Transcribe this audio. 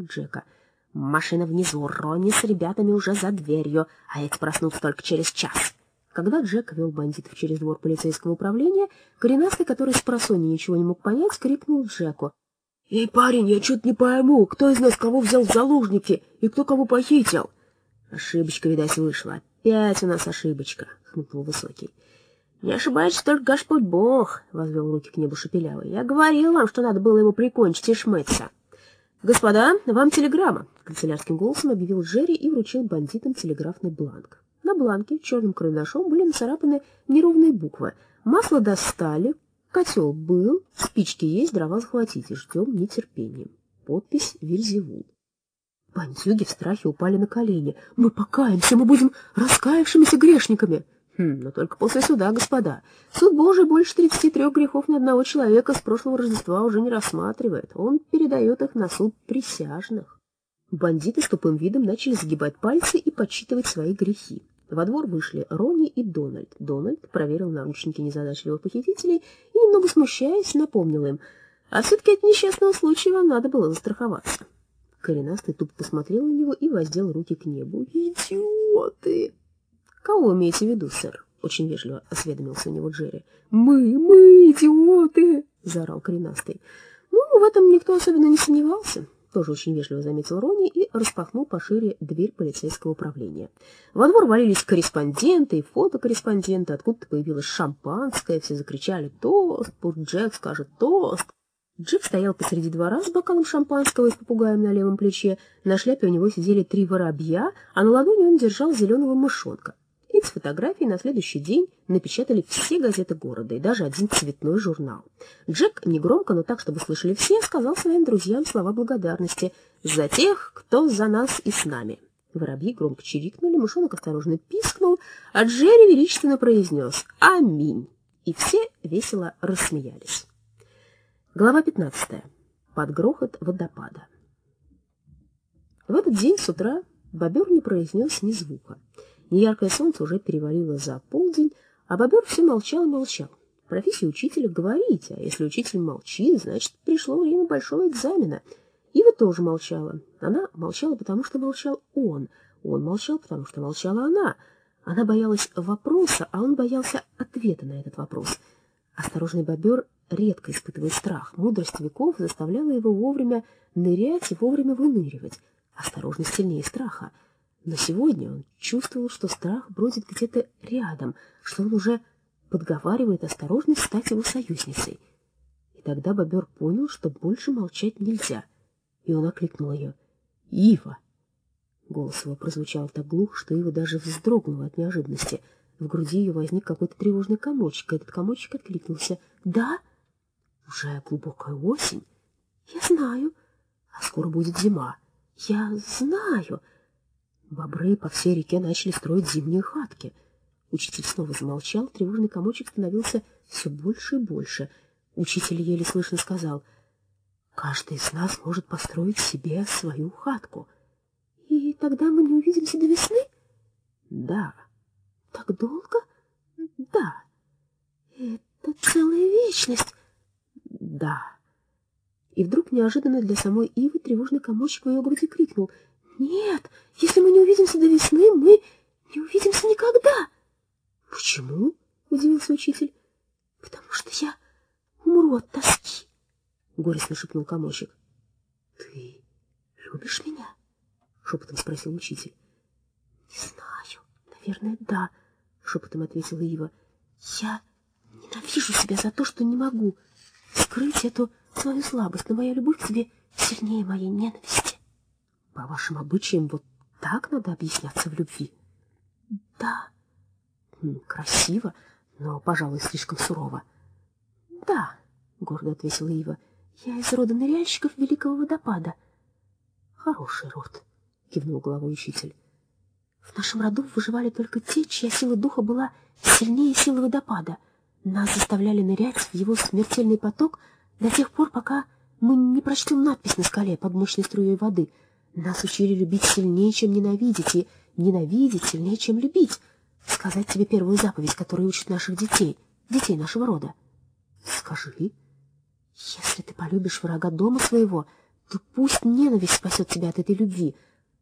Джека. «Машина внизу, Ронни с ребятами уже за дверью, а эти проснутся только через час». Когда Джек вел бандитов через двор полицейского управления, коренастый, который с просони ничего не мог понять, крикнул Джеку. «Эй, парень, я что-то не пойму, кто из нас кого взял в заложники и кто кого похитил?» «Ошибочка, видать, вышла. Опять у нас ошибочка», — хмыкнул Высокий. «Не ошибается только Господь Бог», — возвел руки к небу Шепелявый. «Я говорил вам, что надо было его прикончить и шмыться». «Господа, вам телеграмма», — канцелярским голосом объявил Джерри и вручил бандитам телеграфный бланк. На бланке черным карандашом были нацарапаны неровные буквы. Масло достали, котел был, спички есть, дрова захватите, ждем нетерпением. Подпись Вильзевул. Бандюги в страхе упали на колени. «Мы покаемся, мы будем раскаявшимися грешниками!» Хм, но только после суда, господа. Суд Божий больше 33 грехов ни одного человека с прошлого Рождества уже не рассматривает. Он передает их на суд присяжных. Бандиты с тупым видом начали сгибать пальцы и подсчитывать свои грехи. Во двор вышли Ронни и Дональд. Дональд проверил наручники незадачливых похитителей и, немного смущаясь, напомнил им, а все-таки от несчастного случая вам надо было застраховаться. Коренастый тупо посмотрел на него и воздел руки к небу. «Идиоты!» «Кого имеете в виду, сэр?» — очень вежливо осведомился у него Джерри. «Мы, мы, идиоты!» — заорал коренастый. «Ну, в этом никто особенно не сомневался», — тоже очень вежливо заметил Рони и распахнул пошире дверь полицейского управления. Во двор валились корреспонденты и фотокорреспонденты, откуда-то появилось шампанское, все закричали «Тост!», пусть Джек скажет «Тост!». Джек стоял посреди двора с бокалом шампанского и с попугаем на левом плече. На шляпе у него сидели три воробья, а на ладони он держал зеленого мышонка. Эти фотографии на следующий день напечатали все газеты города и даже один цветной журнал. Джек негромко, но так, чтобы слышали все, сказал своим друзьям слова благодарности «За тех, кто за нас и с нами». Воробьи громко чирикнули, мышонок осторожно пискнул, а Джерри величественно произнес «Аминь». И все весело рассмеялись. Глава 15. Под грохот водопада. В этот день с утра бобер не произнес ни звука. Неяркое солнце уже перевалило за полдень, а бобер все молчал и молчал. Профессия учителя говорить, а если учитель молчит, значит, пришло время большого экзамена. Ива тоже молчала. Она молчала, потому что молчал он. Он молчал, потому что молчала она. Она боялась вопроса, а он боялся ответа на этот вопрос. Осторожный бобер редко испытывает страх. Мудрость веков заставляла его вовремя нырять и вовремя выныривать. Осторожность сильнее страха. Но сегодня он чувствовал, что страх бродит где-то рядом, что он уже подговаривает осторожность стать его союзницей. И тогда бобер понял, что больше молчать нельзя, и он окликнул ее. «Ива!» Голос его прозвучал так глух, что Ива даже вздрогнула от неожиданности. В груди ее возник какой-то тревожный комочек, и этот комочек откликнулся. «Да? Уже глубокая осень? Я знаю. А скоро будет зима. Я знаю!» Бобры по всей реке начали строить зимние хатки. Учитель снова замолчал, тревожный комочек становился все больше и больше. Учитель еле слышно сказал, «Каждый из нас может построить себе свою хатку. И тогда мы не увидимся до весны?» «Да». «Так долго?» «Да». «Это целая вечность?» «Да». И вдруг неожиданно для самой Ивы тревожный комочек в ее груди крикнул — нет, если мы не увидимся до весны, мы не увидимся никогда. Почему? Удивился учитель. Потому что я умру от тоски, горестно шепнул комочек. Ты любишь меня? Шепотом спросил учитель. Не знаю, наверное, да, шепотом ответила Ива. Я ненавижу себя за то, что не могу скрыть эту свою слабость, но моя любовь к тебе сильнее моей ненависти. По вашим обычаям вот так надо объясняться в любви? Да. Красиво, но, пожалуй, слишком сурово. Да, гордо ответила Ива. Я из рода ныряльщиков Великого водопада. Хороший род, кивнул головой учитель. В нашем роду выживали только те, чья сила духа была сильнее силы водопада. Нас заставляли нырять в его смертельный поток до тех пор, пока мы не прочтем надпись на скале под мощной струей воды — нас учили любить сильнее, чем ненавидеть, и ненавидеть сильнее, чем любить. Сказать тебе первую заповедь, которая учит наших детей, детей нашего рода. Скажи, если ты полюбишь врага дома своего, то пусть ненависть спасет тебя от этой любви.